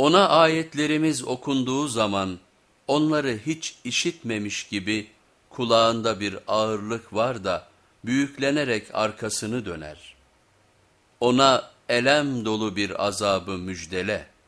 Ona ayetlerimiz okunduğu zaman onları hiç işitmemiş gibi kulağında bir ağırlık var da büyüklenerek arkasını döner. Ona elem dolu bir azabı müjdele.''